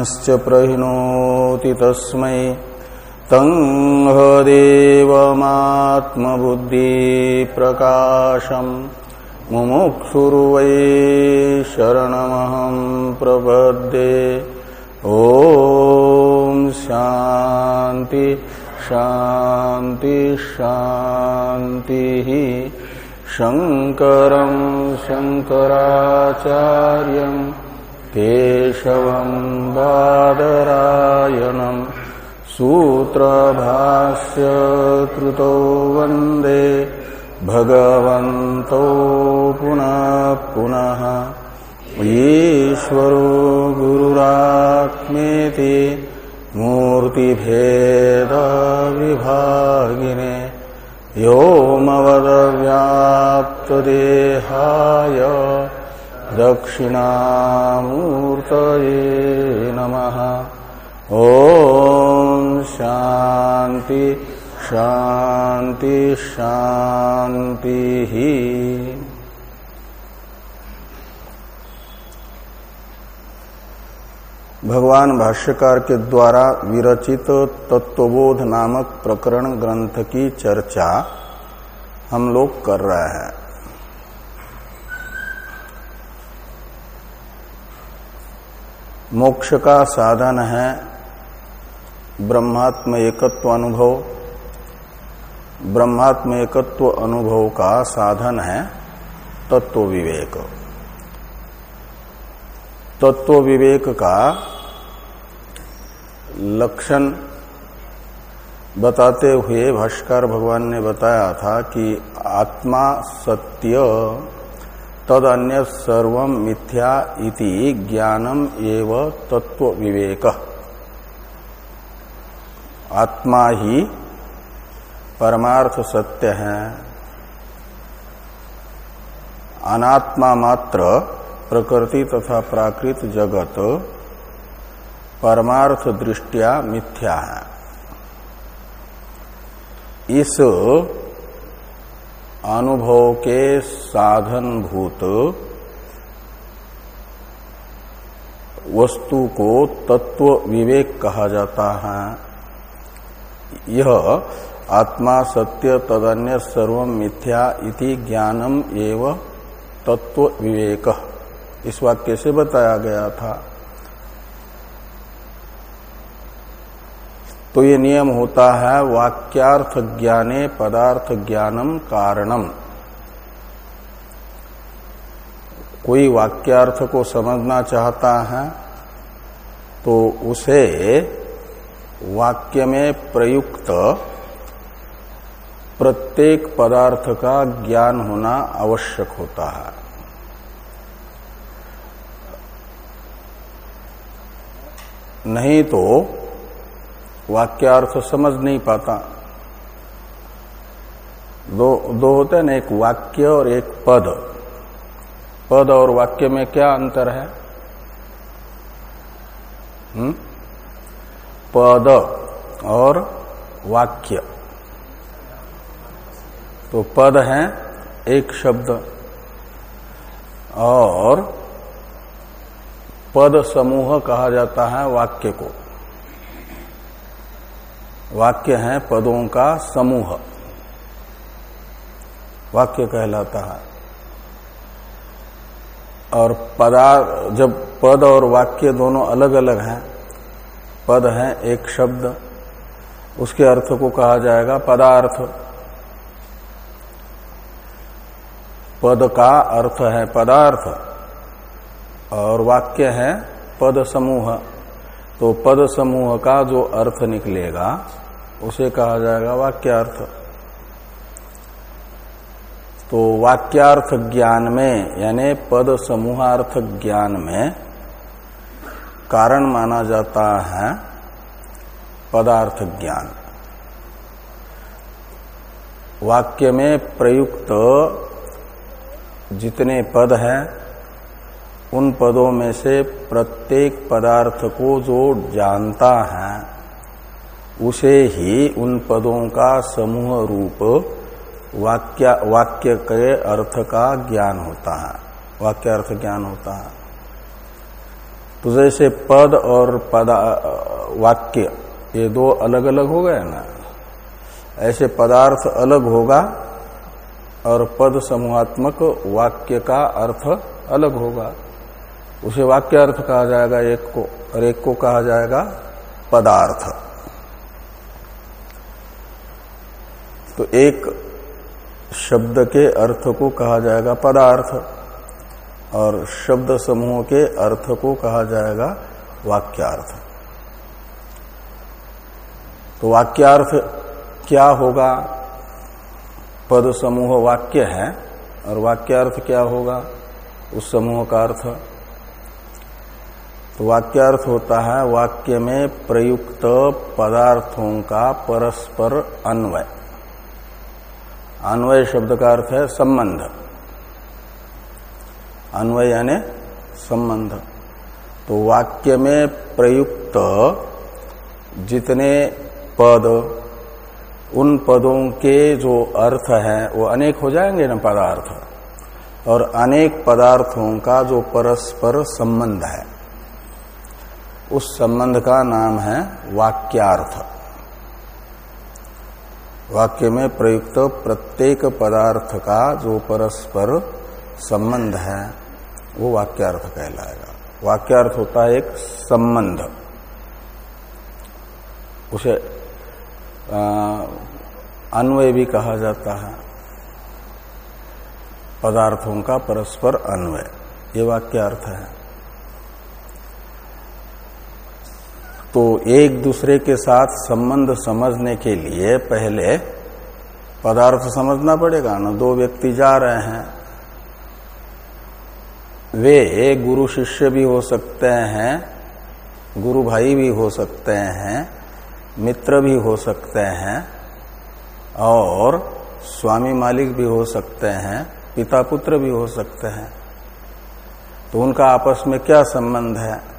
पुमांश्च प्रहिणोति तस्मै। तङ्हदेवमात्मबुद्धिप्रकाशम् मुमुक्षुर्वै शरणमहम् प्रपद्ये। ॐ शान्ति शान्ति शान्तिः। शङ्करम् शङ्कराचार्यम्। केशवम् बादरायणम् सूत्रभाष्य कृतो वंदे। भगवन्तौ पुनः पुनः। ईश्वरो गुरुरात्मेति मूर्तिभेदविभागिने व्योमवदव्याप्तदेहाय दक्षिणामूर्तये नमः। ॐ शांति शांति शान्तिः। भगवान भाष्यकार के द्वारा विरचित तत्वबोध नामक प्रकरण ग्रंथ की चर्चा हम लोग कर रहे हैं। मोक्ष का साधन है ब्रह्मात्म एकत्व अनुभव। ब्रह्मात्म एकत्व अनुभव का साधन है तत्व विवेक। तत्व विवेक का लक्षण बताते हुए भाष्कर भगवान ने बताया था कि आत्मा सत्य तद अन्य सर्व मिथ्या इति ज्ञानम एव तत्व विवेक आत्मा ही परमार्थ सत्य है। अनात्मा मात्र प्रकृति तथा प्राकृत जगत परमार्थ दृष्टिया मिथ्या है। इस अनुभव के साधन भूत वस्तु को तत्व विवेक कहा जाता है। यह आत्मा सत्य तदन्य सर्व मिथ्या इति ज्ञानम एव तत्व विवेक। इस वाक्य से बताया गया था। तो ये नियम होता है वाक्यार्थ ज्ञाने पदार्थ ज्ञानम कारणम। कोई वाक्यार्थ को समझना चाहता है तो उसे वाक्य में प्रयुक्त प्रत्येक पदार्थ का ज्ञान होना आवश्यक होता है। नहीं तो वाक्यार्थ समझ नहीं पाता। दो दो होते हैं ना, एक वाक्य और एक पद। पद और वाक्य में क्या अंतर है? हुँ? पद और वाक्य। तो पद है एक शब्द और पद समूह कहा जाता है वाक्य को। वाक्य है पदों का समूह। वाक्य कहलाता है। और पदा, जब पद और वाक्य दोनों अलग अलग हैं, पद है एक शब्द, उसके अर्थ को कहा जाएगा पदार्थ। पद का अर्थ है पदार्थ, और वाक्य है पद समूह। तो पद समूह का जो अर्थ निकलेगा उसे कहा जाएगा वाक्यार्थ। तो वाक्यार्थ ज्ञान में, यानी पद समूहार्थ ज्ञान में कारण माना जाता है पदार्थ ज्ञान। वाक्य में प्रयुक्त जितने पद हैं, उन पदों में से प्रत्येक पदार्थ को जो जानता है उसे ही उन पदों का समूह रूप वाक्य वाक्य के अर्थ का ज्ञान होता है। वाक्य अर्थ ज्ञान होता है। तो जैसे पद और पदा, वाक्य, ये दो अलग अलग हो गए ना? ऐसे पदार्थ अलग होगा और पद समूहात्मक वाक्य का अर्थ अलग होगा। उसे वाक्य अर्थ कहा जाएगा, एक को और एक को कहा जाएगा पदार्थ। तो एक शब्द के अर्थ को कहा जाएगा पदार्थ, और शब्द समूह के अर्थ को कहा जाएगा वाक्यार्थ। तो वाक्यार्थ क्या होगा? पद समूह वाक्य है, और वाक्यार्थ क्या होगा? उस समूह का अर्थ। तो वाक्यार्थ होता है वाक्य में प्रयुक्त पदार्थों का परस्पर अन्वय। अन्वय शब्द का अर्थ है संबंध। अन्वय यानी संबंध। तो वाक्य में प्रयुक्त जितने पद, उन पदों के जो अर्थ है, वो अनेक हो जाएँगे ना पदार्थ। और अनेक पदार्थों का जो परस्पर संबंध है, उस संबंध का नाम है वाक्यार्थ। वाक्य में प्रयुक्त प्रत्येक पदार्थ का जो परस्पर संबंध है, वो वाक्यार्थ कहलाएगा। वाक्यार्थ होता है एक संबंध। उसे अन्वय भी कहा जाता है। पदार्थों का परस्पर अन्वय। ये वाक्यार्थ है। तो एक दूसरे के साथ संबंध समझने के लिए पहले पदार्थ समझना पड़ेगा ना। दो व्यक्ति जा रहे हैं। वे गुरु शिष्य भी हो सकते हैं, गुरु भाई भी हो सकते हैं, मित्र भी हो सकते हैं और स्वामी मालिक भी हो सकते हैं, पिता पुत्र भी हो सकते हैं। तो उनका आपस में क्या संबंध है?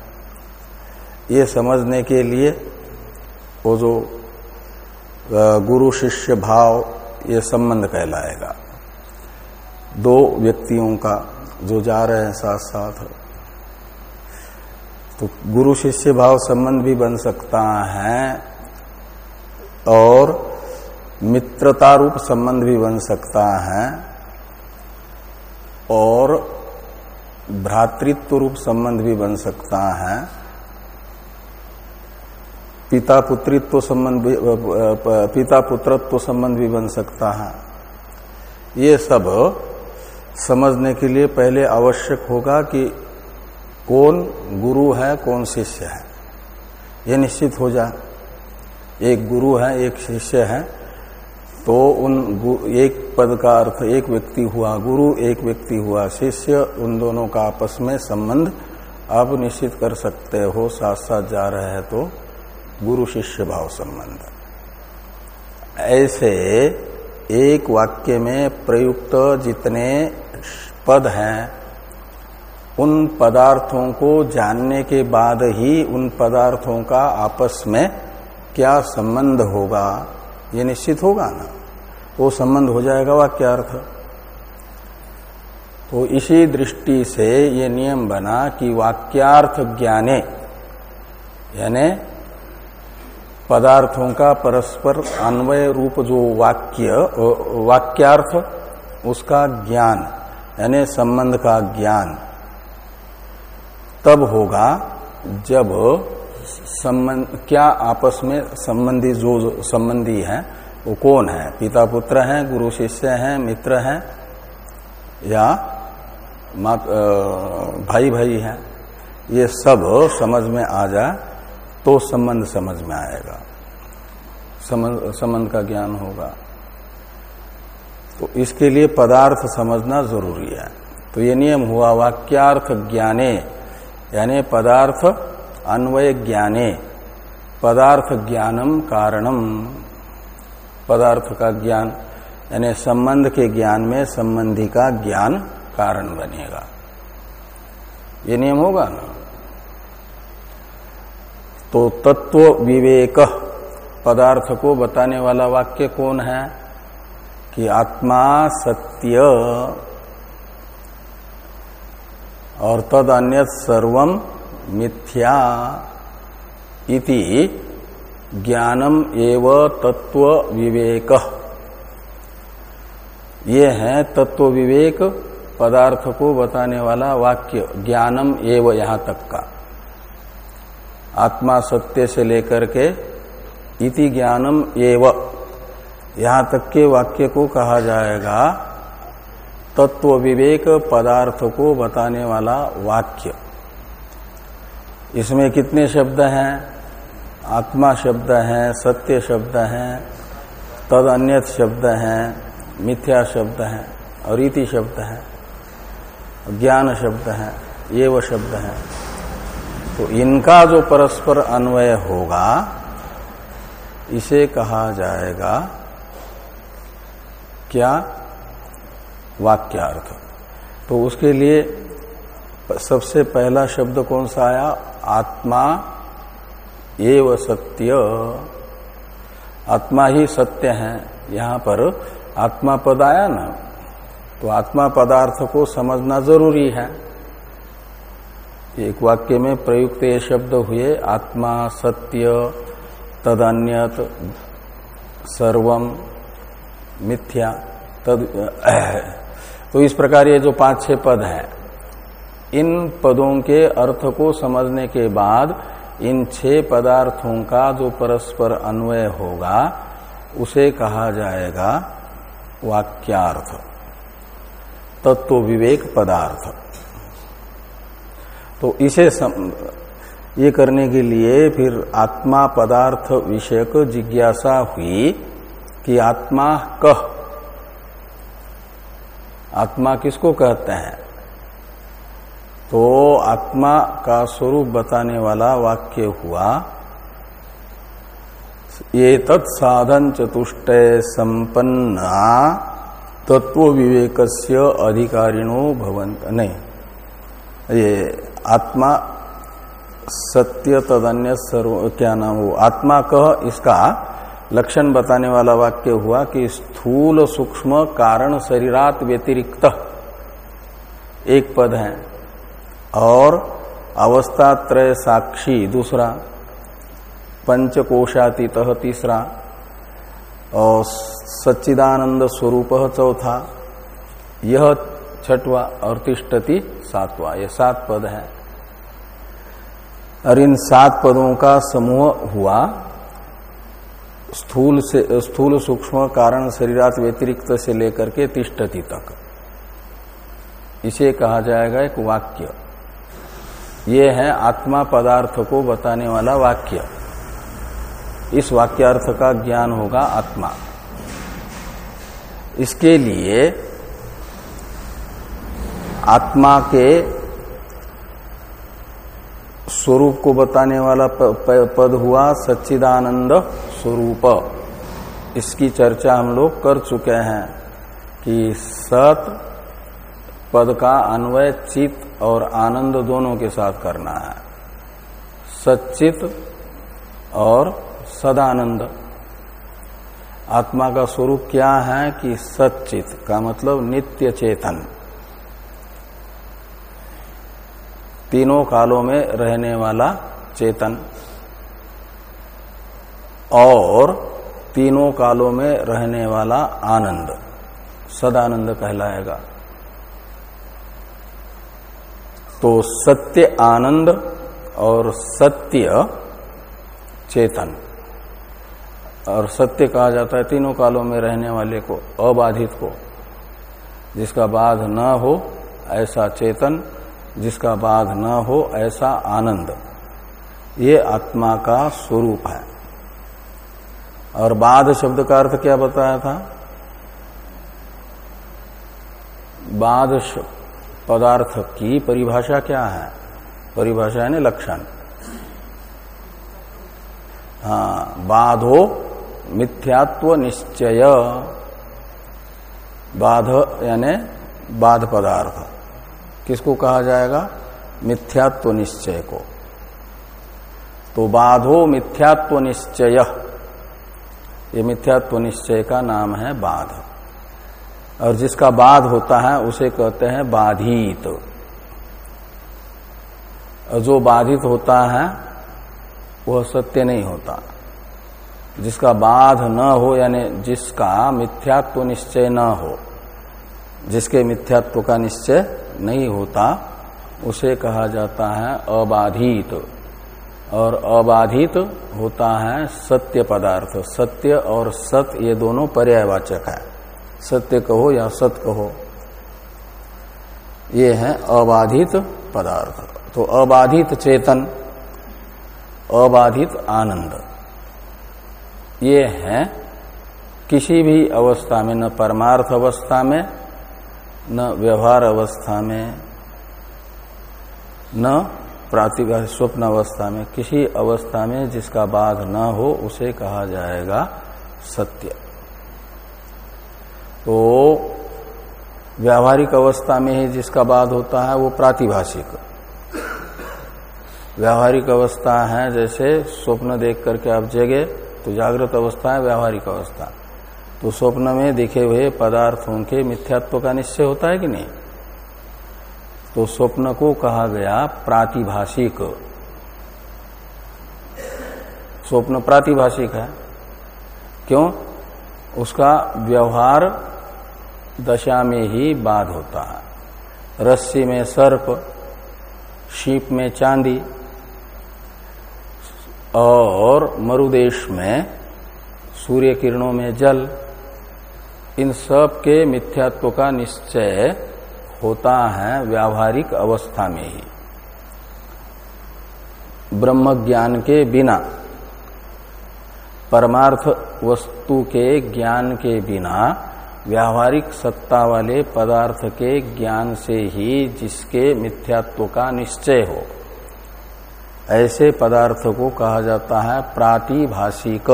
ये समझने के लिए वो जो गुरु शिष्य भाव ये संबंध कहलाएगा। दो व्यक्तियों का जो जा रहे हैं साथ साथ तो गुरु शिष्य भाव संबंध भी बन सकता है और मित्रता रूप संबंध भी बन सकता है और भ्रातृत्व रूप संबंध भी बन सकता है। पिता पुत्रित्व संबंध पिता पुत्रत्व संबंध भी बन सकता है। ये सब समझने के लिए पहले आवश्यक होगा कि कौन गुरु है, कौन शिष्य है। ये निश्चित हो जाए। एक गुरु है, एक शिष्य है तो उन एक पद का अर्थ एक व्यक्ति हुआ गुरु, एक व्यक्ति हुआ शिष्य, उन दोनों का आपस में संबंध आप निश्चित कर सकते हो साथ साथ जा रहे हैं तो। गुरु शिष्य भाव संबंध। ऐसे एक वाक्य में प्रयुक्त जितने पद हैं, उन पदार्थों को जानने के बाद ही उन पदार्थों का आपस में क्या संबंध होगा, ये निश्चित होगा ना? वो संबंध हो जाएगा वाक्यार्थ। तो इसी दृष्टि से ये नियम बना कि वाक्यार्थ ज्ञाने, यानी पदार्थों का परस्पर अन्वय रूप जो वाक्य वाक्यार्थ, उसका ज्ञान, यानी संबंध का ज्ञान, तब होगा जब संबंध, क्या आपस में संबंधी जो संबंधी है, वो कौन है? पिता पुत्र हैं, गुरु शिष्य हैं, मित्र हैं, या मात भाई भाई हैं? ये सब समझ में आ जाए तो संबंध समझ में आएगा। संबंध का ज्ञान होगा। तो इसके लिए पदार्थ समझना ज़रूरी है। तो ये नियम हुआ वाक्यार्थ ज्ञाने, यानी पदार्थ अन्वय ज्ञाने। पदार्थ ज्ञानम कारणम। पदार्थ का ज्ञान, यानी संबंध के ज्ञान में संबंधी का ज्ञान कारण बनेगा। ये नियम होगा ना? तो तत्व विवेक पदार्थ को बताने वाला वाक्य कौन है? कि आत्मा सत्य। और तद अन्य सर्वम मिथ्या इति ज्ञानम एव तत्व विवेक। ये है तत्व विवेक पदार्थ को बताने वाला वाक्य, ज्ञानम एव यहाँ तक का। आत्मा सत्य से लेकर के इति ज्ञानम एव। यहाँ तक के वाक्य को कहा जाएगा, तत्व विवेक पदार्थ को बताने वाला वाक्य। इसमें कितने शब्द हैं? आत्मा शब्द हैं, सत्य शब्द हैं तद अन्यत शब्द हैं, मिथ्या शब्द हैं, और शब्द है, ज्ञान शब्द हैं ये वो शब्द है। तो इनका जो परस्पर अन्वय होगा, इसे कहा जाएगा क्या? वाक्यार्थ। तो उसके लिए सबसे पहला शब्द कौन सा आया? आत्मा एव सत्य। आत्मा ही सत्य है। यहाँ पर आत्मा पद आया ना? तो आत्मा पदार्थ को समझना ज़रूरी है। एक वाक्य में प्रयुक्त ये शब्द हुए, आत्मा सत्य तदन्यत सर्वम मिथ्या तद तो इस प्रकार ये जो पाँच छह पद है, इन पदों के अर्थ को समझने के बाद इन छह पदार्थों का जो परस्पर अन्वय होगा, उसे कहा जाएगा वाक्यार्थ तत्व विवेक पदार्थ। तो इसे सम, ये करने के लिए फिर आत्मा पदार्थ विषयक जिज्ञासा हुई कि आत्मा कह। आत्मा किसको कहते हैं? तो आत्मा का स्वरूप बताने वाला वाक्य हुआ ये तत्साधन चतुष्टय संपन्ना तत्व विवेक अधिकारिणो भवंत नहीं ये आत्मा सत्य तदन्य सर्व, क्या नाम हो आत्मा कह, इसका लक्षण बताने वाला वाक्य हुआ कि स्थूल सूक्ष्म कारण शरीरात व्यतिरिक्त एक पद है। और अवस्था त्रय साक्षी दूसरा, पंचकोशातीत तीसरा, और सच्चिदानंद स्वरूप चौथा। यह छठवा और तिष्टति सातवा, ये सात पद है। और इन सात पदों का समूह हुआ। स्थूल से, स्थूल सूक्ष्म कारण शरीरात व्यतिरिक्त से लेकर के तिष्टति तक। इसे कहा जाएगा एक वाक्य। ये है आत्मा पदार्थ को बताने वाला वाक्य। इस वाक्यार्थ का ज्ञान होगा आत्मा। इसके लिए आत्मा के स्वरूप को बताने वाला पद हुआ सच्चिदानंद स्वरूप। इसकी चर्चा हम लोग कर चुके हैं कि सत पद का अन्वय चित और आनंद दोनों के साथ करना है। सचित और सदानंद। आत्मा का स्वरूप क्या है कि सचित का मतलब नित्य चेतन। तीनों कालों में रहने वाला चेतन। और तीनों कालों में रहने वाला आनंद। सदानंद कहलाएगा। तो सत्य आनंद और सत्य चेतन। और सत्य कहा जाता है तीनों कालों में रहने वाले को, अबाधित को। जिसका बाध न हो, ऐसा चेतन जिसका बाध न हो ऐसा आनंद। ये आत्मा का स्वरूप है। और बाध शब्द का अर्थ क्या बताया था? बाध पदार्थ की परिभाषा क्या है? परिभाषा है ना लक्षण। हाँ बाधो मिथ्यात्व निश्चय। बाध यानी बाध पदार्थ। किसको कहा जाएगा? मिथ्यात्व निश्चय को। तो बाधो मिथ्यात्व निश्चय। ये मिथ्यात्व निश्चय का नाम है बाध। और जिसका बाध होता है, उसे कहते हैं बाधित। और जो बाधित होता है, वह सत्य नहीं होता। जिसका बाध न हो, यानी जिसका मिथ्यात्व निश्चय न हो, जिसके मिथ्यात्व का निश्चय नहीं होता, उसे कहा जाता है अबाधित। और अबाधित होता है सत्य पदार्थ। सत्य और सत, ये दोनों पर्यायवाचक है। सत्य कहो या सत कहो, ये है अबाधित पदार्थ। तो अबाधित चेतन, अबाधित आनंद, ये है किसी भी अवस्था में, न परमार्थ अवस्था में न व्यवहार अवस्था में, न प्रातिभा स्वप्न अवस्था में, किसी अवस्था में जिसका बाध न हो, उसे कहा जाएगा सत्य। तो व्यावहारिक अवस्था में ही जिसका बाध होता है, वो प्रातिभाषिक। व्यावहारिक अवस्था है, जैसे स्वप्न देख करके आप जगे तो जागृत अवस्था है, व्यावहारिक अवस्था। तो स्वप्न में दिखे हुए पदार्थों के मिथ्यात्व का निश्चय होता है कि नहीं? तो स्वप्न को कहा गया प्रातिभाषिक। स्वप्न प्रातिभाषिक है। क्यों? उसका व्यवहार दशा में ही बाध होता है। रस्सी में सर्प, शीप में चांदी और मरुदेश में सूर्य किरणों में जल इन सब के मिथ्यात्व का निश्चय होता है व्यावहारिक अवस्था में ही। ब्रह्म ज्ञान के बिना, परमार्थ वस्तु के ज्ञान के बिना, व्यावहारिक सत्ता वाले पदार्थ के ज्ञान से ही जिसके मिथ्यात्व का निश्चय हो। ऐसे पदार्थ को कहा जाता है प्रातिभाषिक।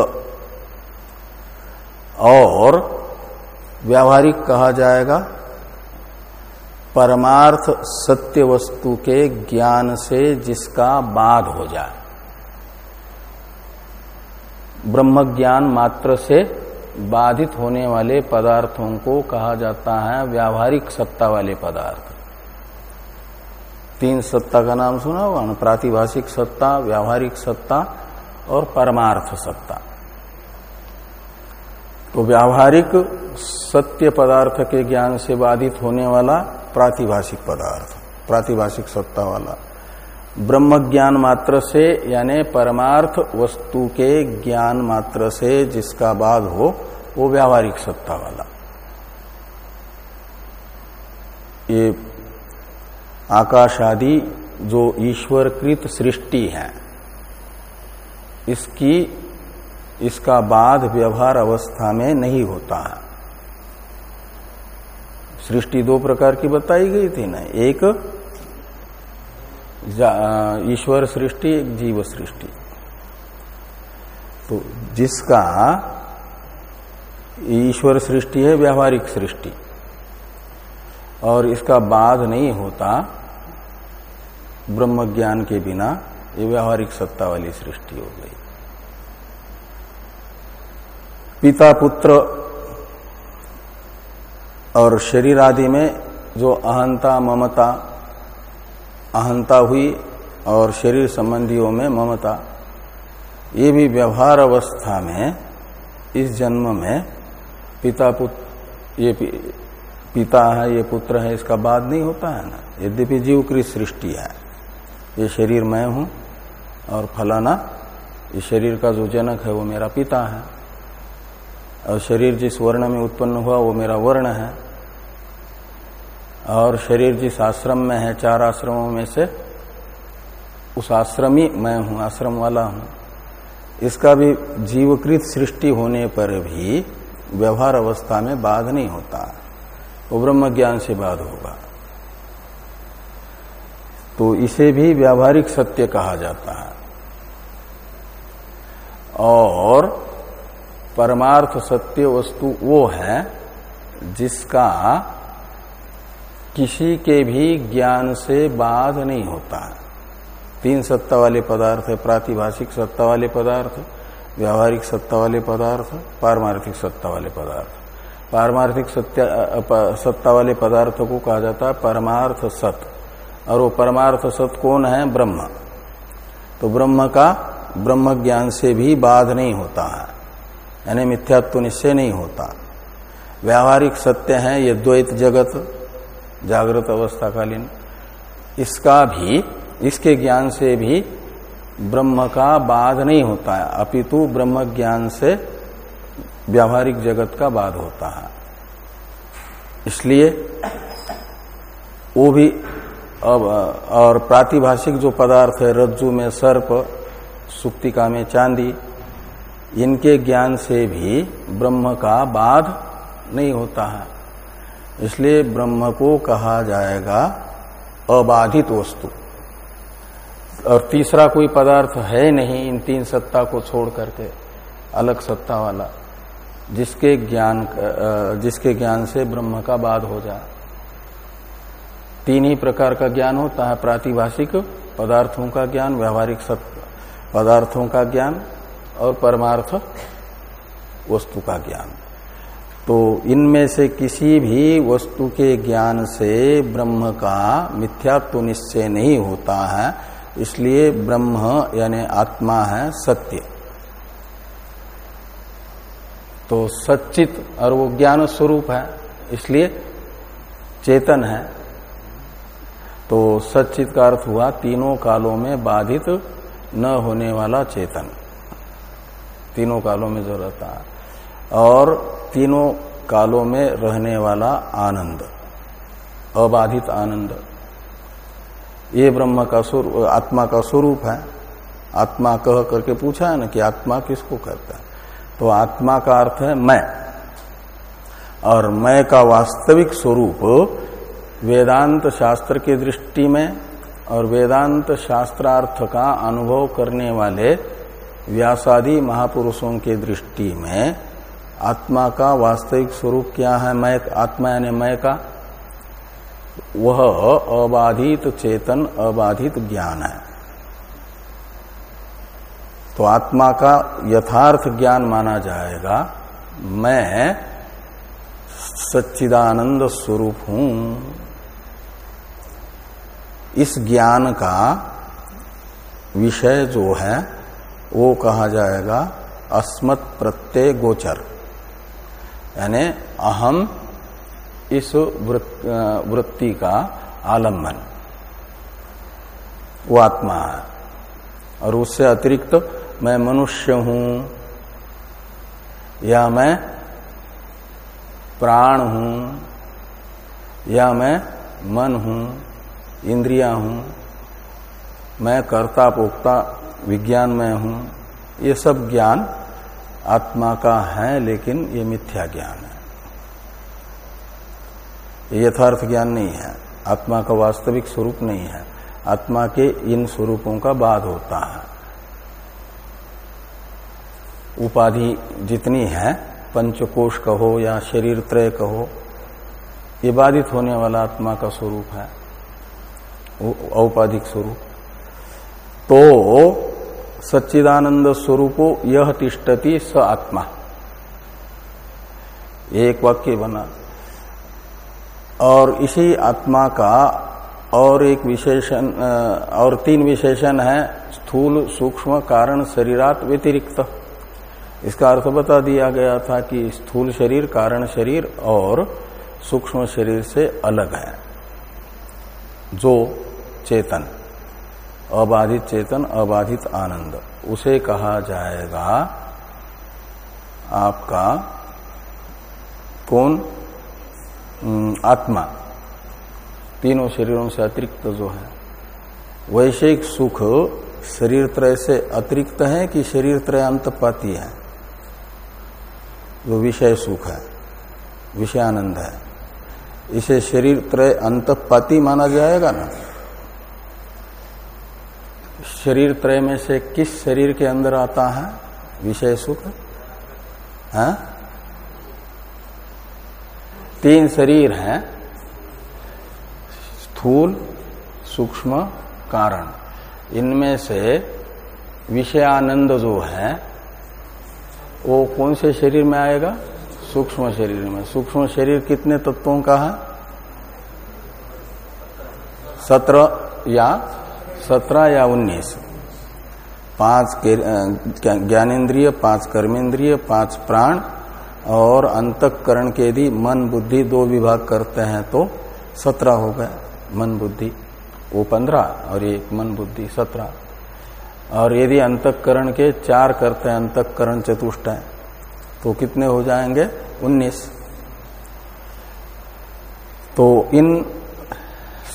और व्यावहारिक कहा जाएगा, परमार्थ सत्य वस्तु के ज्ञान से जिसका बाध हो जाए। ब्रह्म ज्ञान मात्र से बाधित होने वाले पदार्थों को कहा जाता है व्यावहारिक सत्ता वाले पदार्थ। तीन सत्ता का नाम सुना ना प्रातिभाषिक सत्ता, व्यावहारिक सत्ता और परमार्थ सत्ता। तो व्यावहारिक सत्य पदार्थ के ज्ञान से बाधित होने वाला प्रातिभाषिक पदार्थ, प्रातिभाषिक सत्ता वाला। ब्रह्म ज्ञान मात्र से, यानी परमार्थ वस्तु के ज्ञान मात्र से जिसका बाध हो, वो व्यावहारिक सत्ता वाला। ये आकाश आदि जो ईश्वरकृत सृष्टि है, इसकी इसका बाध व्यवहार अवस्था में नहीं होता। है सृष्टि दो प्रकार की बताई गई थी ना, एक ईश्वर सृष्टि, एक जीव सृष्टि। तो जिसका ईश्वर सृष्टि है, व्यावहारिक सृष्टि। और इसका बाध नहीं होता ब्रह्म ज्ञान के बिना, ये व्यावहारिक सत्ता वाली सृष्टि हो गई। पिता पुत्र और शरीर आदि में जो अहंता, ममता, अहंता हुई और शरीर संबंधियों में ममता, ये भी व्यवहार अवस्था में, इस जन्म में पिता पुत्र ये पिता है, ये पुत्र है, इसका बाद नहीं होता है ना। यद्यपि जीव की सृष्टि है, ये शरीर मैं हूँ और फलाना, ये शरीर का जो जनक है वो मेरा पिता है। और शरीर जिस वर्ण में उत्पन्न हुआ, वो मेरा वर्ण है। और शरीर जिस आश्रम में है, चार आश्रमों में से, उस आश्रमी मैं हूँ, आश्रम वाला हूँ। इसका भी जीवकृत सृष्टि होने पर भी व्यवहार अवस्था में बाध नहीं होता। वो ब्रह्म ज्ञान से बाध होगा। तो इसे भी व्यावहारिक सत्य कहा जाता है। और परमार्थ सत्य वस्तु वो है जिसका किसी के भी ज्ञान से बाध नहीं होता। है तीन सत्ता वाले पदार्थ है, प्रातिभाषिक सत्ता वाले पदार्थ, व्यावहारिक सत्ता वाले पदार्थ, पारमार्थिक सत्ता वाले पदार्थ। पारमार्थिक सत्ता वाले पदार्थ को कहा जाता है परमार्थ सत। और वो परमार्थ सत कौन है? ब्रह्म। तो ब्रह्म का ब्रह्म ज्ञान से भी बाध नहीं होता है। यानी मिथ्यात्व निश्चय नहीं होता। व्यावहारिक सत्य है, ये द्वैत जगत, जागृत अवस्था कालीन इसका भी, इसके ज्ञान से भी ब्रह्म का बाध नहीं होता है। अपितु ब्रह्म ज्ञान से व्यावहारिक जगत का बाध होता है। इसलिए वो भी अब, और प्रातिभाषिक जो पदार्थ है, रज्जु में सर्प सुक्तिका में चांदी इनके ज्ञान से भी ब्रह्म का बाध नहीं होता है। इसलिए ब्रह्म को कहा जाएगा अबाधित वस्तु। और तीसरा कोई पदार्थ है नहीं इन तीन सत्ता को छोड़ करके, अलग सत्ता वाला, जिसके ज्ञान जिसके ज्ञान से ब्रह्म का बाध हो जाए। तीन ही प्रकार का ज्ञान होता है, प्रातिभाषिक पदार्थों का ज्ञान, व्यवहारिक पदार्थों का ज्ञान और परमार्थ वस्तु का ज्ञान। तो इनमें से किसी भी वस्तु के ज्ञान से ब्रह्म का मिथ्यात्व निश्चय नहीं होता है, इसलिए ब्रह्म यानी आत्मा है सत्य। तो सच्चित और वो ज्ञान स्वरूप है, इसलिए चेतन है। तो सच्चित का अर्थ हुआ, तीनों कालों में बाधित न होने वाला चेतन। तीनों कालों में जो रहता है। और तीनों कालों में रहने वाला आनंद, अबाधित आनंद। ये ब्रह्म का स्वरूप आत्मा का स्वरूप है। आत्मा कह करके पूछा है ना कि आत्मा किसको कहता है? तो आत्मा का अर्थ है मैं। और मैं का वास्तविक स्वरूप वेदांत शास्त्र की दृष्टि में और वेदांत शास्त्रार्थ का अनुभव करने वाले व्यासादि महापुरुषों के दृष्टि में आत्मा का वास्तविक स्वरूप क्या है? मैं आत्मा यानी मैं का? वह अबाधित चेतन, अबाधित ज्ञान है। तो आत्मा का यथार्थ ज्ञान माना जाएगा, मैं सच्चिदानंद स्वरूप हूँ। इस ज्ञान का विषय जो है वो कहा जाएगा अस्मत् प्रत्यय गोचर। यानी अहम इस वृत्ति का आलंबन। वो आत्मा है। और उससे अतिरिक्त मैं मनुष्य हूँ। या मैं प्राण हूँ। या मैं मन हूँ। इंद्रिया हूँ। मैं कर्ता पोक्ता विज्ञान में हूँ, ये सब ज्ञान आत्मा का है, लेकिन ये मिथ्या ज्ञान है। ये यथार्थ ज्ञान नहीं है। आत्मा का वास्तविक स्वरूप नहीं है। आत्मा के इन स्वरूपों का बाध होता है। उपाधि जितनी है, पंचकोश कहो या शरीर त्रय कहो, ये बाधित होने वाला आत्मा का स्वरूप है। औपाधिक स्वरूप। तो सच्चिदानंद स्वरूपो यह तिष्ठति स आत्मा। एक वाक्य बना। और इसी आत्मा का और एक विशेषण और तीन विशेषण है, स्थूल, सूक्ष्म, कारण, शरीरात व्यतिरिक्त। इसका अर्थ बता दिया गया था कि स्थूल शरीर, कारण शरीर और सूक्ष्म शरीर से अलग है। जो चेतन। अबाधित चेतन, अबाधित आनंद। उसे कहा जाएगा, आपका कौन? आत्मा। तीनों शरीरों से अतिरिक्त जो है। वैश्विक सुख शरीर त्रय से अतिरिक्त है कि शरीर त्रय अंतपाती है? जो विषय सुख है विषय आनंद है। इसे शरीर त्रय अंतपाती माना जाएगा ना? शरीर त्रय में से किस शरीर के अंदर आता है? विषय सुख है हाँ? तीन शरीर हैं। स्थूल, सूक्ष्म, कारण। इनमें से विषयानंद जो है, वो कौन से शरीर में आएगा? सूक्ष्म शरीर में। सूक्ष्म शरीर कितने तत्वों का है? सत्रह या सत्रह या उन्नीस। पाँच ज्ञानेन्द्रिय, पाँच कर्मेंद्रिय पाँच प्राण और अंतकरण के यदि मन, बुद्धि दो विभाग करते हैं तो सत्रह हो गए। मन, बुद्धि, वो पंद्रह और एक मन, बुद्धि, सत्रह। और यदि अंतकरण के चार करते हैं, अंतकरण चतुष्ट है तो कितने हो जाएँगे? उन्नीस। तो इन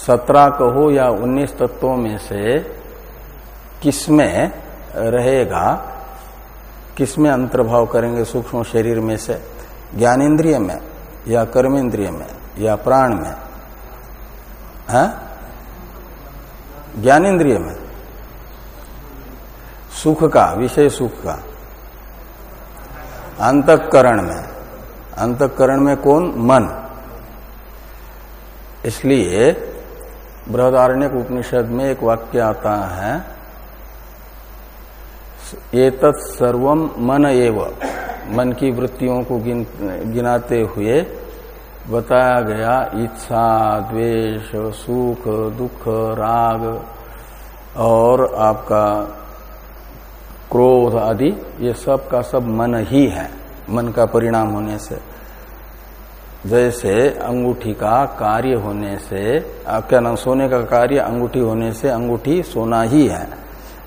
सत्रह कहो या उन्नीस तत्वों में से किसमें रहेगा, किसमें अंतर्भाव करेंगे सूक्ष्म शरीर में से? ज्ञानेन्द्रिय में या कर्मेंद्रिय में या प्राण में? है? ज्ञानेन्द्रिय में। सुख का, विषय सुख का। अंतकरण में। अंतकरण में कौन? मन। इसलिए बृहदारण्य उपनिषद में एक वाक्य आता है एतत् सर्वम मन एव। मन की वृत्तियों को गिन, गिनाते हुए बताया गया इच्छा द्वेष सुख दुख राग और आपका क्रोध आदि ये सब का सब मन ही है मन का परिणाम होने से। जैसे अंगूठी का कार्य होने से क्या नाम सोने का कार्य, अंगूठी होने से अंगूठी सोना ही है।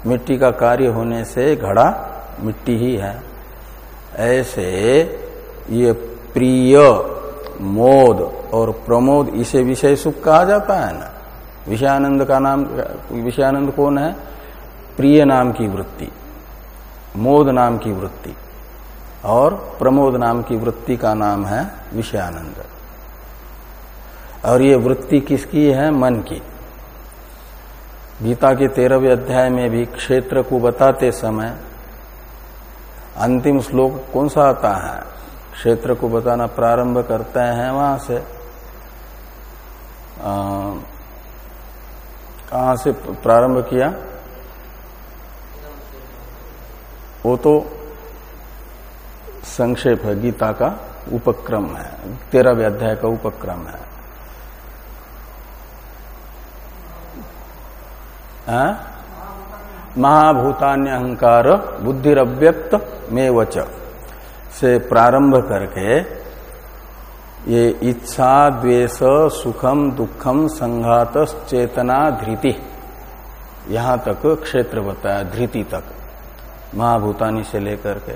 मिट्टी का कार्य होने से घड़ा मिट्टी ही है। ऐसे ये प्रिय, मोद और प्रमोद, इसे विषय सुख कहा जाता है ना? विषयानंद का नाम, विषयानंद कौन है? प्रिय नाम की वृत्ति, मोद नाम की वृत्ति। और प्रमोद नाम की वृत्ति का नाम है विषयानंद। और ये वृत्ति किसकी है? मन की। गीता के तेरहवें अध्याय में भी क्षेत्र को बताते समय अंतिम श्लोक कौन सा आता है? क्षेत्र को बताना प्रारंभ करते हैं वहाँ से। कहा से प्रारंभ किया? वो तो संक्षेप है, गीता का उपक्रम है, तेरहवें अध्याय का उपक्रम है। महाभूतान्य अहंकार बुद्धिव्यक्त में वच से प्रारंभ करके ये इच्छा, द्वेष, सुखम, दुखम, संघात, चेतना, धृति, यहाँ तक क्षेत्र बताया, धृति तक, महाभूतानी से लेकर के।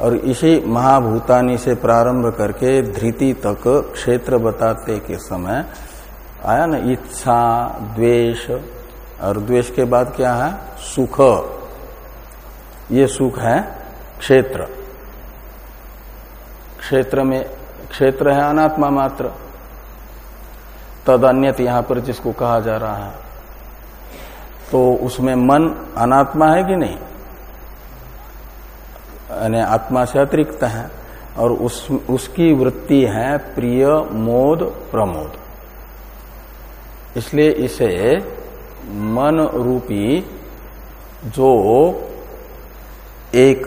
और इसी महाभूतानी से प्रारंभ करके धृति तक क्षेत्र बताते के समय आया ना, इच्छा, द्वेष, और द्वेष के बाद क्या है? सुख। ये सुख है क्षेत्र। क्षेत्र में, क्षेत्र है अनात्मा मात्र। तद अन्यत यहाँ पर जिसको कहा जा रहा है। तो उसमें मन अनात्मा है कि नहीं? यानी आत्मा से अतिरिक्त है, और उस, उसकी वृत्ति है प्रिय, मोद, प्रमोद। इसलिए इसे मन रूपी जो एक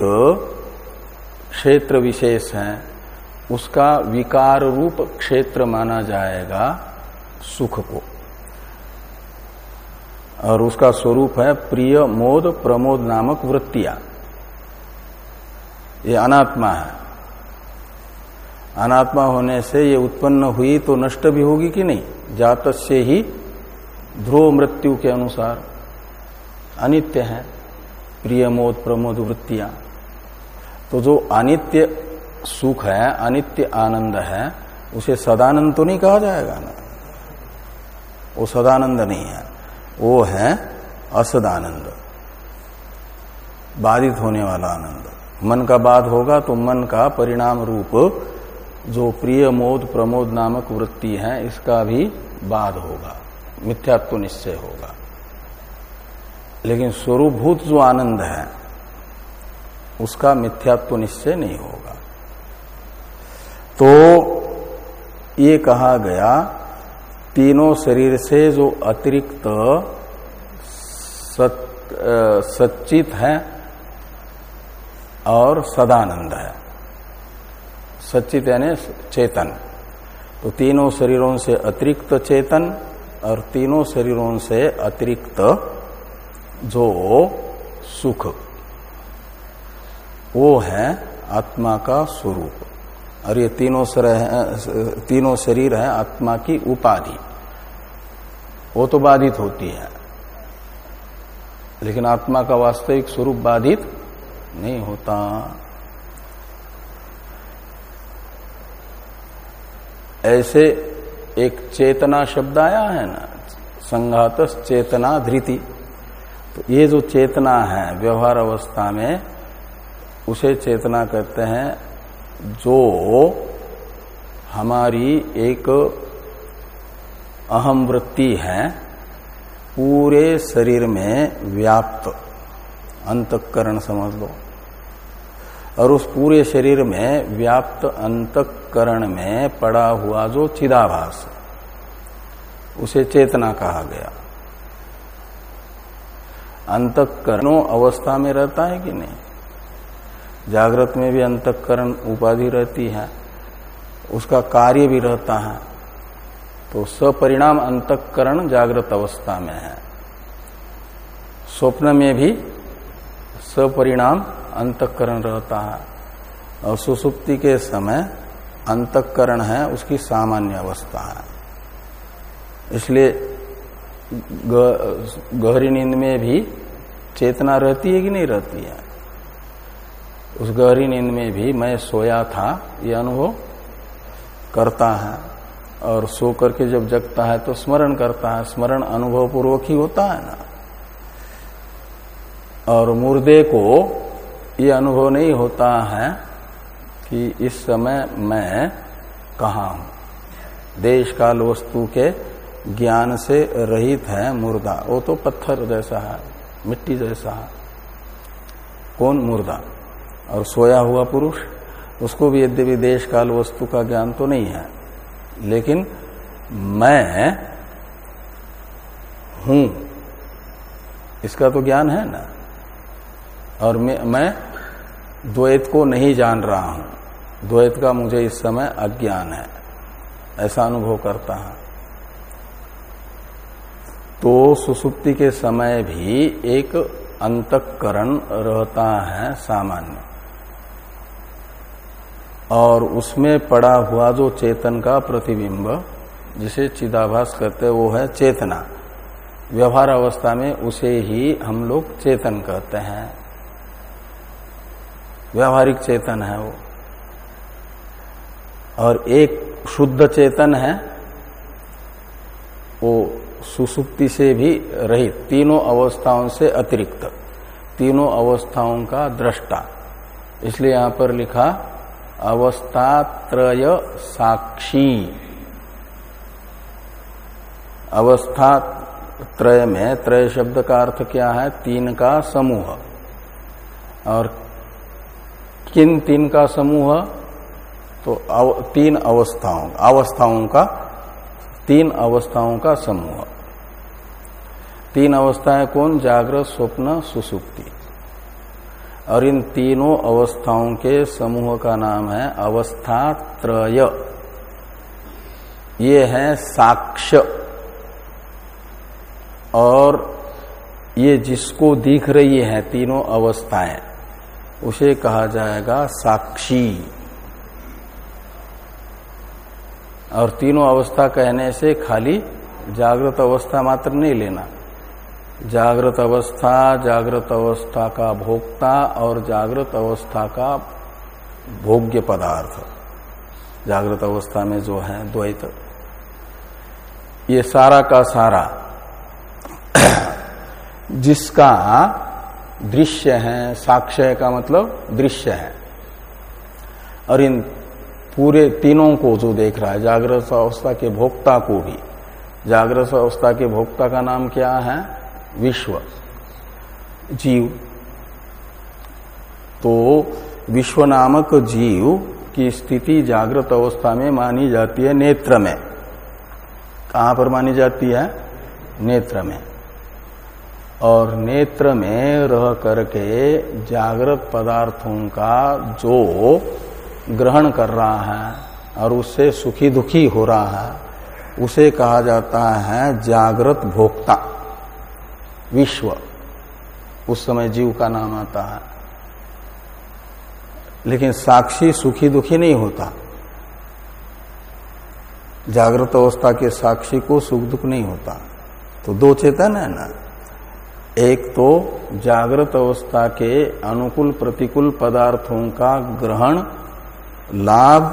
क्षेत्र विशेष है, उसका विकार रूप क्षेत्र माना जाएगा सुख को। और उसका स्वरूप है प्रिय, मोद, प्रमोद नामक वृत्तियाँ। ये अनात्मा है। अनात्मा होने से ये उत्पन्न हुई तो नष्ट भी होगी कि नहीं? जात से ही ध्रुव मृत्यु के अनुसार। अनित्य है प्रिय मोद प्रमोद वृत्तियाँ। तो जो अनित्य सुख है, अनित्य आनंद है, उसे सदानंद तो नहीं कहा जाएगा ना। वो सदानंद नहीं है, वो है असदानंद, बाधित होने वाला आनंद। मन का बाध होगा तो मन का परिणाम रूप जो प्रिय मोद प्रमोद नामक वृत्ति है इसका भी बाध होगा मिथ्यात्व निश्चय होगा। लेकिन स्वरूपभूत जो आनंद है उसका मिथ्यात्व निश्चय नहीं होगा। तो ये कहा गया तीनों शरीर से जो अतिरिक्त सत, सच्चित है और सदानंद है। सच्चित यानी चेतन। तो तीनों शरीरों से अतिरिक्त चेतन और तीनों शरीरों से अतिरिक्त जो सुख। वो है आत्मा का स्वरूप। और ये तीनों तीनों शरीर है आत्मा की उपाधि। वो तो बाधित होती है। लेकिन आत्मा का वास्तविक स्वरूप बाधित नहीं होता। ऐसे एक चेतना शब्द आया है ना संघात चेतना धृति। तो ये जो चेतना है, व्यवहार अवस्था में, उसे चेतना कहते हैं जो हमारी एक अहम वृत्ति है, पूरे शरीर में व्याप्त। अंतकरण समझ लो। और उस पूरे शरीर में व्याप्त अंतकरण में पड़ा हुआ जो चिदाभास, उसे चेतना कहा गया। अंतकरणों अवस्था में रहता है कि नहीं? जागृत में भी अंतकरण उपाधि रहती है, उसका कार्य भी रहता है तो सपरिणाम अंतकरण जागृत अवस्था में है। स्वप्न में भी सपरिणाम अंतकरण रहता है। और सुसुप्ति के समय अंतकरण है, उसकी सामान्य अवस्था है। इसलिए गहरी नींद में भी चेतना रहती है कि नहीं रहती है? उस गहरी नींद में भी मैं सोया था, ये अनुभव करता है। और सो करके जब जगता है तो स्मरण करता है। स्मरण अनुभव पूर्वक ही होता है ना। और मुर्दे को ये अनुभव नहीं होता है कि इस समय मैं कहा हूँ। देश काल वस्तु के ज्ञान से रहित है मुर्दा। वो तो पत्थर जैसा है, मिट्टी जैसा है। कौन मुर्दा? और सोया हुआ पुरुष? उसको भी यद्यपि देश काल वस्तु का ज्ञान तो नहीं है। लेकिन मैं हूँ। इसका तो ज्ञान है ना? और मैं, मैं द्वैत को नहीं जान रहा हूँ। द्वैत का मुझे इस समय अज्ञान है। ऐसा अनुभव करता है। तो सुसुप्ति के समय भी एक अंतकरण रहता है सामान्य। और उसमें पड़ा हुआ जो चेतन का प्रतिबिंब जिसे चिदाभास कहते हैं वो है चेतना। व्यवहार अवस्था में उसे ही हम लोग चेतन कहते हैं। व्यवहारिक चेतन है वो। और एक शुद्ध चेतन है, वो सुसुप्ति से भी रहित, तीनों अवस्थाओं से अतिरिक्त, तीनों अवस्थाओं का दृष्टा। इसलिए यहाँ पर लिखा, अवस्थात्रय साक्षी। अवस्था त्रय में त्रय शब्द का अर्थ क्या है? तीन का समूह। और किन तीन का समूह तो अव, तीन अवस्थाओं अवस्थाओं का तीन अवस्थाओं का समूह तीन अवस्थाएँ कौन? जागृत स्वप्न सुसुप्ति। और इन तीनों अवस्थाओं के समूह का नाम है अवस्था त्रय ये है साक्ष्य। और ये जिसको दिख रही है तीनों अवस्थाएँ उसे कहा जाएगा साक्षी। और तीनों अवस्था कहने से खाली जागृत अवस्था मात्र नहीं लेना। जागृत अवस्था जागृत अवस्था का भोक्ता और जागृत अवस्था का भोग्य पदार्थ। जागृत अवस्था में जो है, द्वैत। ये सारा का सारा। जिसका दृश्य है, साक्ष्य का मतलब दृश्य है। और इन पूरे तीनों को जो देख रहा है, जागृत अवस्था के भोक्ता को भी। जागृत अवस्था के भोक्ता का नाम क्या है? विश्व। जीव। तो विश्व नामक जीव की स्थिति जागृत अवस्था में मानी जाती है नेत्र में। कहाँ पर मानी जाती है? नेत्र में। और नेत्र में रह करके जागृत पदार्थों का जो ग्रहण कर रहा है और उससे सुखी दुखी हो रहा है, उसे कहा जाता है जागृत भोक्ता, विश्व। उस समय जीव का नाम आता है। लेकिन साक्षी सुखी दुखी नहीं होता। जागृत अवस्था के साक्षी को सुख दुख नहीं होता। तो दो चेतन है ना? एक तो जागृत अवस्था के अनुकूल प्रतिकूल पदार्थों का ग्रहण, लाभ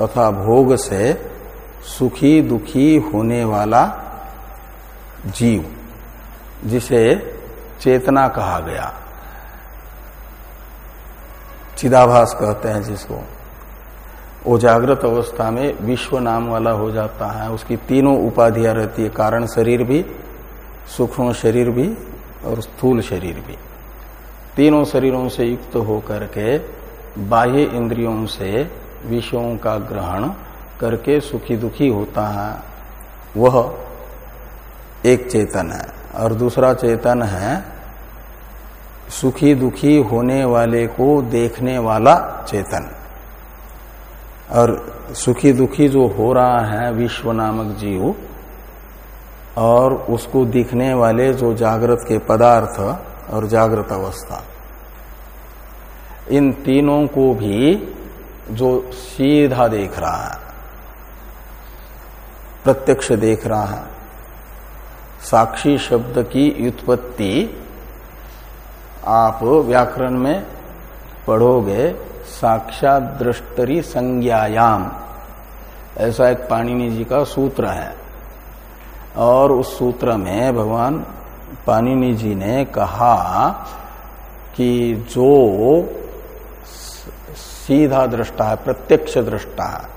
तथा भोग से सुखी दुखी होने वाला जीव, जिसे चेतना कहा गया। चिदाभास कहते हैं जिसको। वो जागृत अवस्था में विश्व नाम वाला हो जाता है। उसकी तीनों उपाधियाँ रहती है। कारण शरीर भी सूक्ष्म शरीर भी और स्थूल शरीर भी। तीनों शरीरों से युक्त होकर के बाह्य इंद्रियों से विषयों का ग्रहण करके सुखी दुखी होता है। वह एक चेतन है और दूसरा चेतन है सुखी दुखी होने वाले को देखने वाला चेतन। और सुखी दुखी जो हो रहा है विश्व नामक जीव और उसको दिखने वाले जो जागृत के पदार्थ और जागृत अवस्था। इन तीनों को भी जो सीधा देख रहा है, प्रत्यक्ष देख रहा है, साक्षी शब्द की उत्पत्ति आप व्याकरण में पढ़ोगे साक्षात दृष्टरी संज्ञायाम। ऐसा एक पाणिनि जी का सूत्र है। और उस सूत्र में भगवान पानिनी जी ने कहा कि जो सीधा दृष्टा है, प्रत्यक्ष दृष्टा है,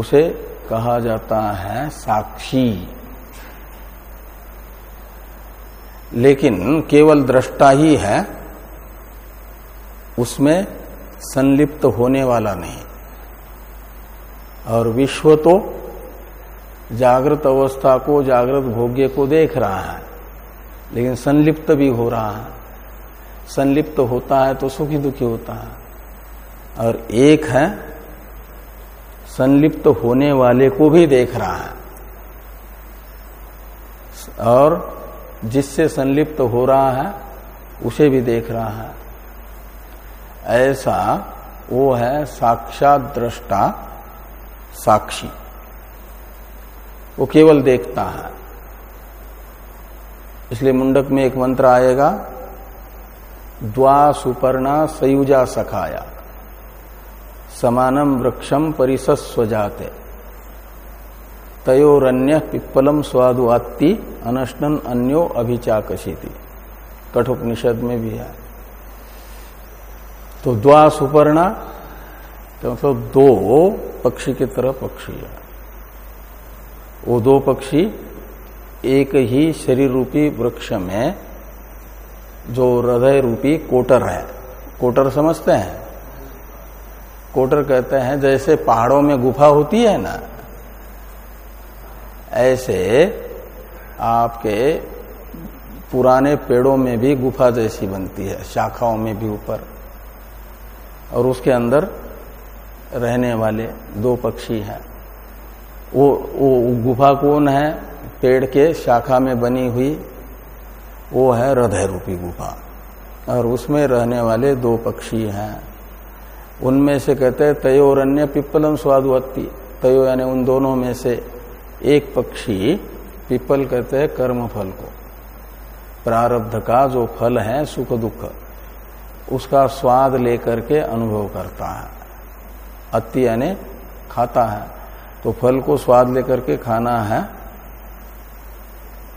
उसे कहा जाता है साक्षी। लेकिन केवल दृष्टा ही है, उसमें संलिप्त होने वाला नहीं। और विश्व तो जागृत अवस्था को, जागृत भोग्य को देख रहा है। लेकिन संलिप्त भी हो रहा है। संलिप्त होता है तो सुखी दुखी होता है। और एक है, संलिप्त होने वाले को भी देख रहा है। और जिससे संलिप्त हो रहा है, उसे भी देख रहा है। ऐसा वो है साक्षात दृष्टा साक्षी। वो केवल देखता है। इसलिए मुंडक में एक मंत्र आएगा द्वा सुपर्णा सयुजा सखाया, समानम वृक्षम परिसस्व जाते तयोरन्य पिप्पलम स्वादु आत्ति अनशन अन्यो अभिचाकशीति। कठोपनिषद में भी है। तो द्वा सुपर्णा तो मतलब दो पक्षी की तरह पक्षी है। वो दो पक्षी एक ही शरीर रूपी वृक्ष में जो हृदय रूपी कोटर है। कोटर समझते हैं? कोटर कहते हैं जैसे पहाड़ों में गुफा होती है ना, ऐसे आपके पुराने पेड़ों में भी गुफा जैसी बनती है, शाखाओं में भी ऊपर। और उसके अंदर रहने वाले दो पक्षी हैं। वो वो गुफा कौन है? पेड़ के शाखा में बनी हुई वो है हृदय रूपी गुफा। और उसमें रहने वाले दो पक्षी हैं। उनमें से कहते हैं तयो और अन्य पिप्पलम स्वादुवत्ती। तयो यानी उन दोनों में से एक पक्षी पिप्पल कहते हैं कर्म फल को। प्रारब्ध का जो फल है, सुख दुख, उसका स्वाद लेकर के अनुभव करता है। अति यानी खाता है। तो फल को स्वाद लेकर के खाना है।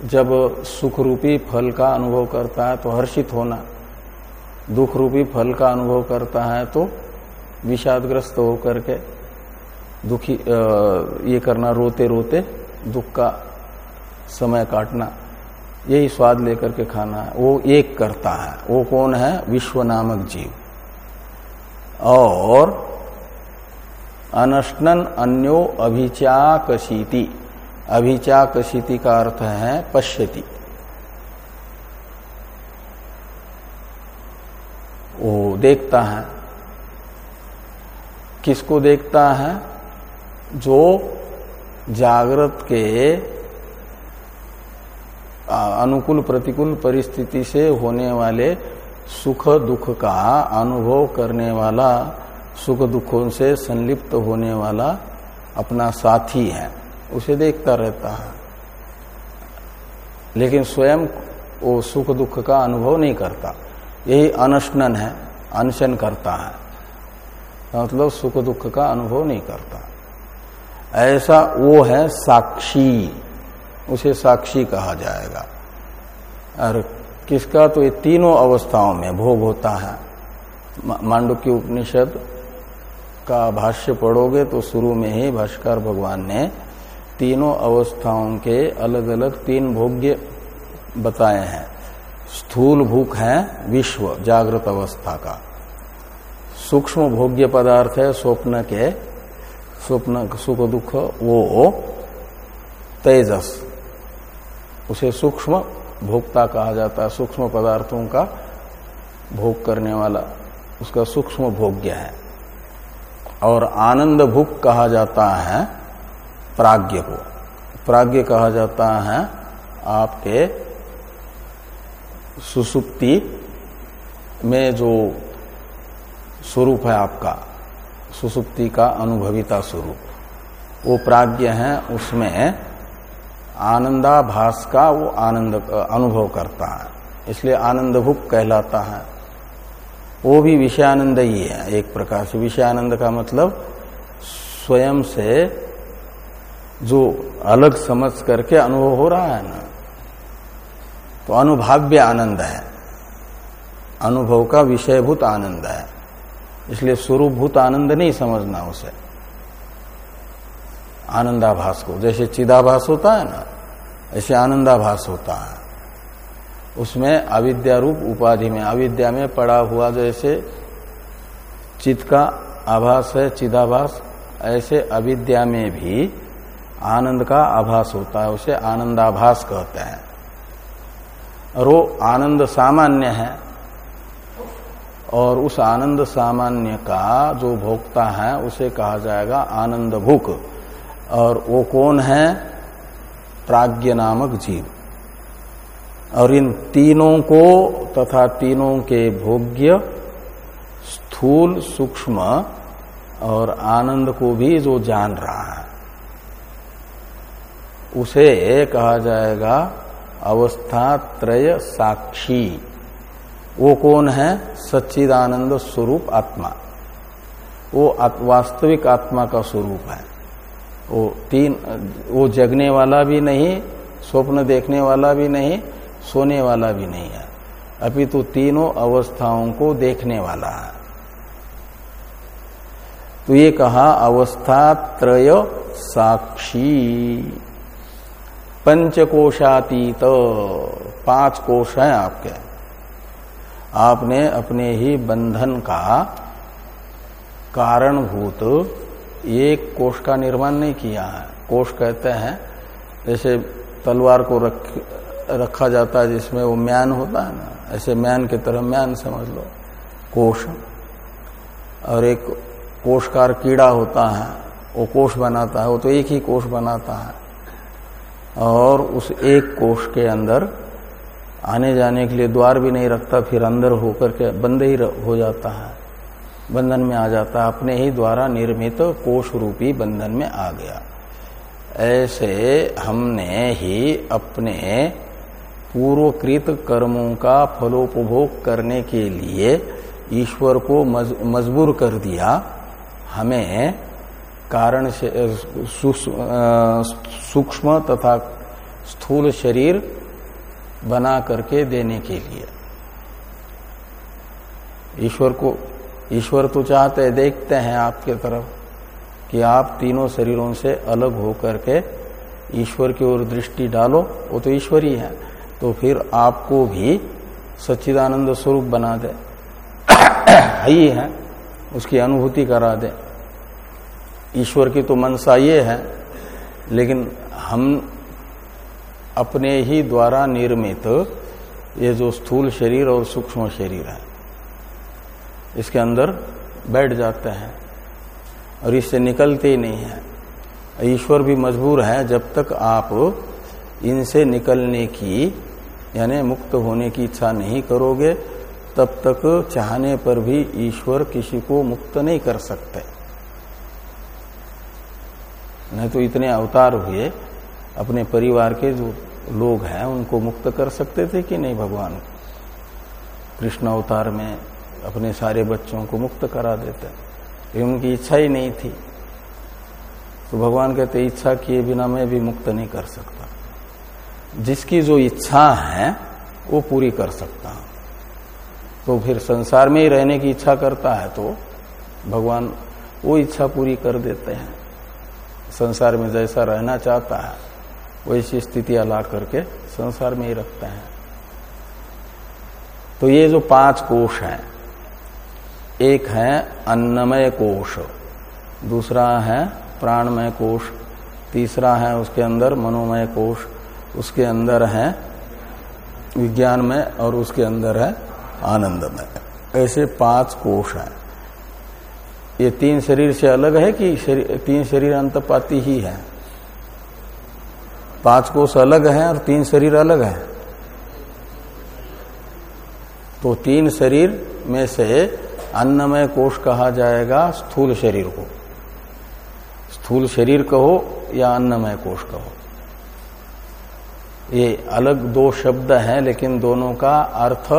जब सुख रूपी फल का अनुभव करता है तो हर्षित होना दुख रूपी फल का अनुभव करता है तो विषादग्रस्त होकर के दुखी ये करना, रोते रोते दुख का समय काटना, यही स्वाद लेकर के खाना है। वो एक करता है। वो कौन है? विश्व नामक जीव। और अनशनन अन्यो अभिचाकशीति। अभिचाकशीति का अर्थ है पश्यति। वो देखता है। किसको देखता है? जो जागृत के अनुकूल प्रतिकूल परिस्थिति से होने वाले सुख दुख का अनुभव करने वाला सुख दुखों से संलिप्त होने वाला अपना साथी है। उसे देखता रहता है। लेकिन स्वयं वो सुख दुख का अनुभव नहीं करता। यही अनशनन है, अनशन करता है। मतलब सुख दुख का अनुभव नहीं करता। ऐसा वो है साक्षी। उसे साक्षी कहा जाएगा। और किसका? तो ये तीनों अवस्थाओं में भोग होता है। मांडू की उपनिषद का भाष्य पढ़ोगे तो शुरू में ही भाष्कर भगवान ने तीनों अवस्थाओं के अलग अलग तीन भोग्य बताए हैं। स्थूल भूख है विश्व, जागृत अवस्था का। सूक्ष्म भोग्य पदार्थ है स्वप्न के, स्वप्न, सुख दुख, वो तेजस। उसे सूक्ष्म भोक्ता कहा जाता है, सूक्ष्म पदार्थों का भोग करने वाला, उसका सूक्ष्म भोग्य है। और आनंद भूख कहा जाता है प्राग्ञ को। प्राग्ञ कहा जाता है आपके सुसुप्ति में जो स्वरूप है आपका, सुसुप्ति का अनुभविता स्वरूप। वो प्राज्ञ है, उसमें आनंदाभास का वो आनंद, अनुभव करता है। इसलिए आनंद भुक कहलाता है। वो भी विषयानंद ही है, एक प्रकार से। विषयानंद का मतलब स्वयं से जो अलग समझ करके अनुभव हो रहा है ना तो अनुभाव्य आनंद है। अनुभव का विषयभूत आनंद है। इसलिए स्वरूपभूत आनंद नहीं समझना उसे। आनंदाभास को, जैसे चिदाभास होता है ना, ऐसे आनंदाभास होता है। उसमें अविद्या रूप उपाधि में, अविद्या में पड़ा हुआ जैसे चित्त का आभास है, चिदाभास, ऐसे अविद्या में भी आनंद का आभास होता है, उसे आनंदाभास कहते हैं। और वो आनंद सामान्य है, और उस आनंद सामान्य का जो भोक्ता है, उसे कहा जाएगा आनंद भूक और वो कौन है? प्राज्ञ नामक जीव। और इन तीनों को तथा तीनों के भोग्य स्थूल सूक्ष्म और आनंद को भी जो जान रहा है, उसे कहा जाएगा अवस्था त्रय साक्षी। वो कौन है? सच्चिदानंद स्वरूप आत्मा। वो वास्तविक आत्मा का स्वरूप है। वो तीन, वो जगने वाला भी नहीं, स्वप्न देखने वाला भी नहीं सोने वाला भी नहीं है। अभी तो तीनों अवस्थाओं को देखने वाला है। तो ये कहा अवस्था त्रय साक्षी। पंचकोशातीत, पाँच कोश है आपके। आपने अपने ही बंधन का कारणभूत एक कोष का निर्माण नहीं किया है। कोष कहते हैं, जैसे तलवार को रख रखा जाता है जिसमें वो म्यान होता है ना, ऐसे म्यान की तरह म्यान समझ लो, कोष। और एक कोषकार कीड़ा होता है, वो कोष बनाता है, वो तो एक ही कोष बनाता है। और उस एक कोष के अंदर आने जाने के लिए द्वार भी नहीं रखता, फिर अंदर होकर के बंद ही हो जाता है। बंधन में आ जाता है, अपने ही द्वारा निर्मित कोष रूपी बंधन में आ गया। ऐसे हमने ही अपने पूर्वकृत कर्मों का फलोपभोग करने के लिए ईश्वर को मज, मजबूर कर दिया। हमें कारण सूक्ष्म तथा स्थूल शरीर बना करके देने के लिए। ईश्वर को ईश्वर तो चाहते हैं देखते हैं आपके तरफ़ कि आप तीनों शरीरों से अलग होकर के ईश्वर की ओर दृष्टि डालो। वो तो ईश्वर ही है। तो फिर आपको भी सच्चिदानंद स्वरूप बना दे। ही है उसकी अनुभूति करा दे। ईश्वर की तो मनसा ये है, लेकिन हम अपने ही द्वारा निर्मित ये जो स्थूल शरीर और सूक्ष्म शरीर है, इसके अंदर बैठ जाते हैं और इससे निकलते ही नहीं है। ईश्वर भी मजबूर है, जब तक आप इनसे निकलने की यानी मुक्त होने की इच्छा नहीं करोगे, तब तक चाहने पर भी ईश्वर किसी को मुक्त नहीं कर सकते। नहीं तो इतने अवतार हुए, अपने परिवार के जो लोग हैं, उनको मुक्त कर सकते थे कि नहीं भगवान? कृष्ण अवतार में अपने सारे बच्चों को मुक्त करा देते। लेकिन उनकी इच्छा ही नहीं थी। तो भगवान कहते, इच्छा किए बिना मैं भी मुक्त नहीं कर सकता। जिसकी जो इच्छा है, वो पूरी कर सकता तो फिर संसार में ही रहने की इच्छा करता है तो भगवान वो इच्छा पूरी कर देते हैं। संसार में जैसा रहना चाहता है, वैसी स्थितियाँ ला करके संसार में ही रखते हैं। तो ये जो पाँच कोष हैं, एक है अन्नमय कोष दूसरा है प्राणमय कोष तीसरा है उसके अंदर मनोमय कोष उसके अंदर है विज्ञान में और उसके अंदर है आनंदमय ऐसे पाँच कोष हैं। ये तीन शरीर से अलग है कि शरीर, तीन शरीर अंतपाती ही है? पाँच कोष अलग है और तीन शरीर अलग है? तो तीन शरीर में से अन्नमय कोष कहा जाएगा स्थूल शरीर को। स्थूल शरीर कहो या अन्नमय कोष कहो। ये अलग दो शब्द हैं, लेकिन दोनों का अर्थ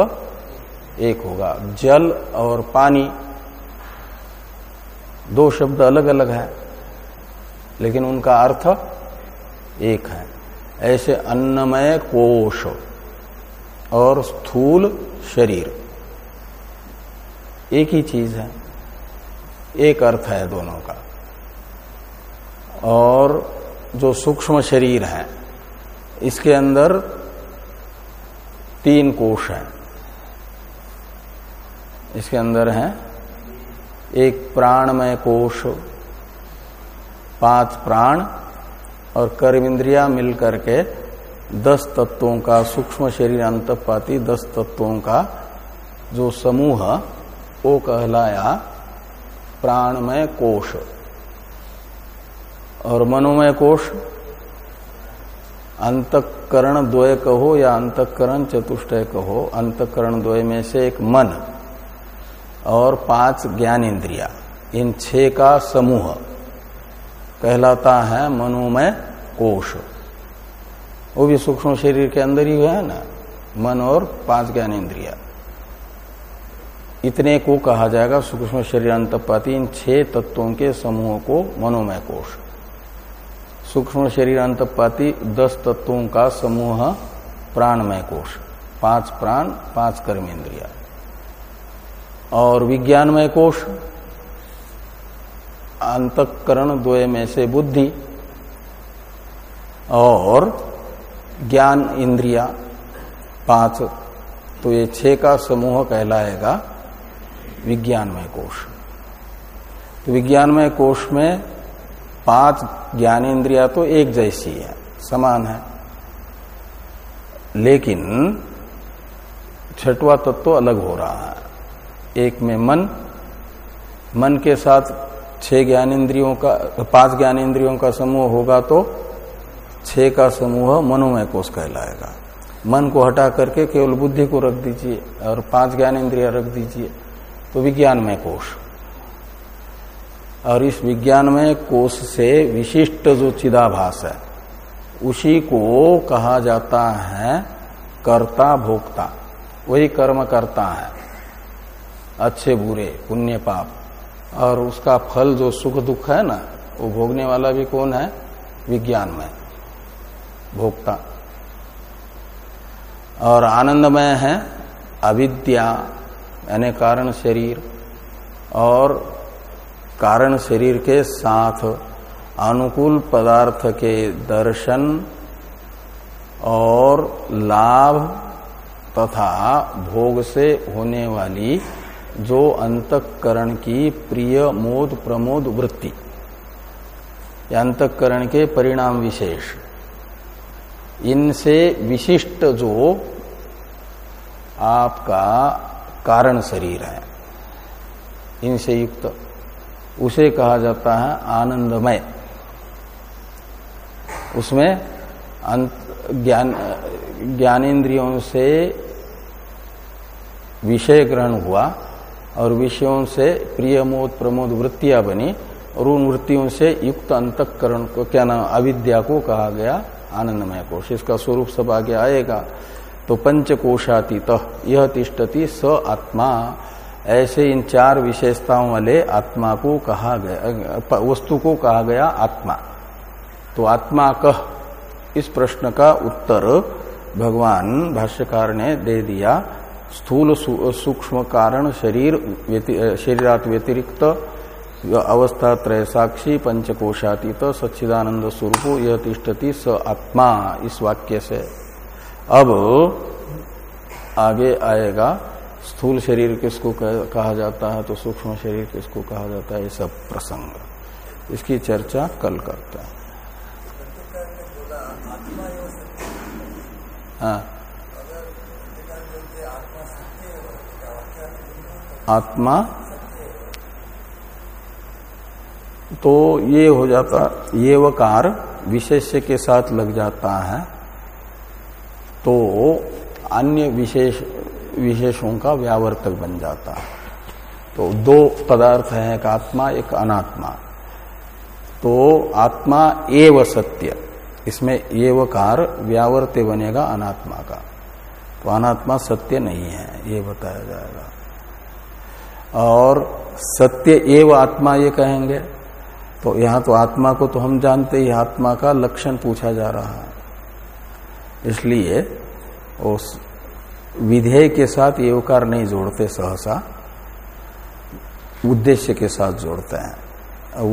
एक होगा। जल और पानी, दो शब्द अलग अलग है, लेकिन उनका अर्थ एक है। ऐसे अन्नमय कोश और स्थूल शरीर, एक ही चीज़ है, एक अर्थ है दोनों का। और जो सूक्ष्म शरीर है इसके अंदर तीन कोश हैं। इसके अंदर है एक प्राणमय कोश, पाँच प्राण और कर्म इंद्रिया मिलकर के दस तत्वों का सूक्ष्म शरीर अंतपाती दस तत्वों का जो समूह, वो कहलाया प्राणमय कोश। और मनोमय कोश अंतकरण द्वय कहो या अंतकरण चतुष्टय कहो अंतकरण द्वय में से एक मन और पाँच ज्ञान इंद्रिया इन छह का समूह। कहलाता है मनोमय कोश। वो भी सूक्ष्म शरीर के अंदर ही है ना, मन और पाँच ज्ञान इंद्रिया इतने को कहा जाएगा, सूक्ष्म शरीर अंतपाती इन छह तत्वों के समूह को मनोमय कोश। सूक्ष्म शरीर अंतपाती दस तत्वों का समूह प्राणमय कोश। पाँच प्राण, पाँच कर्मेंद्रिया। और विज्ञानमय कोश, अंतकरण द्वय में से बुद्धि, और ज्ञान इंद्रिया पाँच। तो ये छह का समूह कहलाएगा विज्ञानमय कोश। तो विज्ञानमय कोश में पाँच ज्ञानेन्द्रिया तो एक जैसी है, समान है। लेकिन छठवा तत्व तो अलग हो रहा है। एक में मन मन के साथ छह ज्ञानेन्द्रियों का, पाँच ज्ञानेन्द्रियों का समूह होगा तो छह का समूह मनोमय कोष कहलाएगा। मन को हटा करके केवल बुद्धि को रख दीजिए और पाँच ज्ञानेन्द्रिया रख दीजिए तो विज्ञानमय कोष। और इस विज्ञानमय कोष से विशिष्ट जो चिदाभास है, उसी को कहा जाता है कर्ता भोक्ता। वही कर्म करता है। अच्छे, बुरे, पुण्य, पाप। और उसका फल जो सुख दुख है ना, वो भोगने वाला भी कौन है? विज्ञान में। भोक्ता। और आनंदमय है, अविद्या, यानी कारण शरीर। और कारण शरीर के साथ अनुकूल पदार्थ के दर्शन और लाभ तथा भोग से होने वाली जो अंतकरण की प्रिय मोद प्रमोद वृत्ति। अंतकरण के परिणाम विशेष। इनसे विशिष्ट जो आपका कारण शरीर है। इनसे युक्त उसे कहा जाता है आनंदमय। उसमें ज्ञान, ज्ञानेन्द्रियों से विषय ग्रहण हुआ और विषयों से प्रियमोद, प्रमोद वृत्तियाँ बनी और उन वृत्तियों से युक्त अंतकरण को, क्या नाम, अविद्या को कहा गया आनंदमय कोश। इसका स्वरूप सब आगे आएगा। तो पंचकोशातीत यह तिष्ठति स आत्मा। ऐसे इन चार विशेषताओं वाले आत्मा को कहा गया वस्तु को कहा गया आत्मा। तो आत्मा कह, इस प्रश्न का उत्तर भगवान भाष्यकार ने दे दिया। स्थूल सूक्ष्म कारण शरीर शरीरात व्यतिरिक्त अवस्था त्रय साक्षी, पंचकोशातीत, सच्चिदानंद स्वरूप यह तिष्ठति स आत्मा, इस वाक्य से। अब आगे आएगा। स्थूल शरीर किसको कहा जाता है तो सूक्ष्म शरीर किसको कहा जाता है? ये सब प्रसंग। इसकी चर्चा कल करते हैं। हाँ। आत्मा तो ये हो जाता, ये वकार विशेष्य के साथ लग जाता है। तो अन्य विशेष विशेषों का व्यावर्तक बन जाता है। तो दो पदार्थ है, एक आत्मा, एक अनात्मा। तो आत्मा एव सत्य, इसमें एवकार व्यावर्त्य बनेगा अनात्मा का। तो अनात्मा सत्य नहीं है, ये बताया जाएगा। और सत्य एव आत्मा ये कहेंगे तो यहाँ तो आत्मा को तो हम जानते ही, आत्मा का लक्षण पूछा जा रहा है। इसलिए विधेय के साथ योकार नहीं जोड़ते सहसा। उद्देश्य के साथ जोड़ते हैं।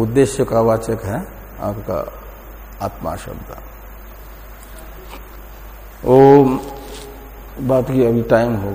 उद्देश्य का वाचक है आपका आत्मा शब्द। ओम, बात की अभी टाइम हो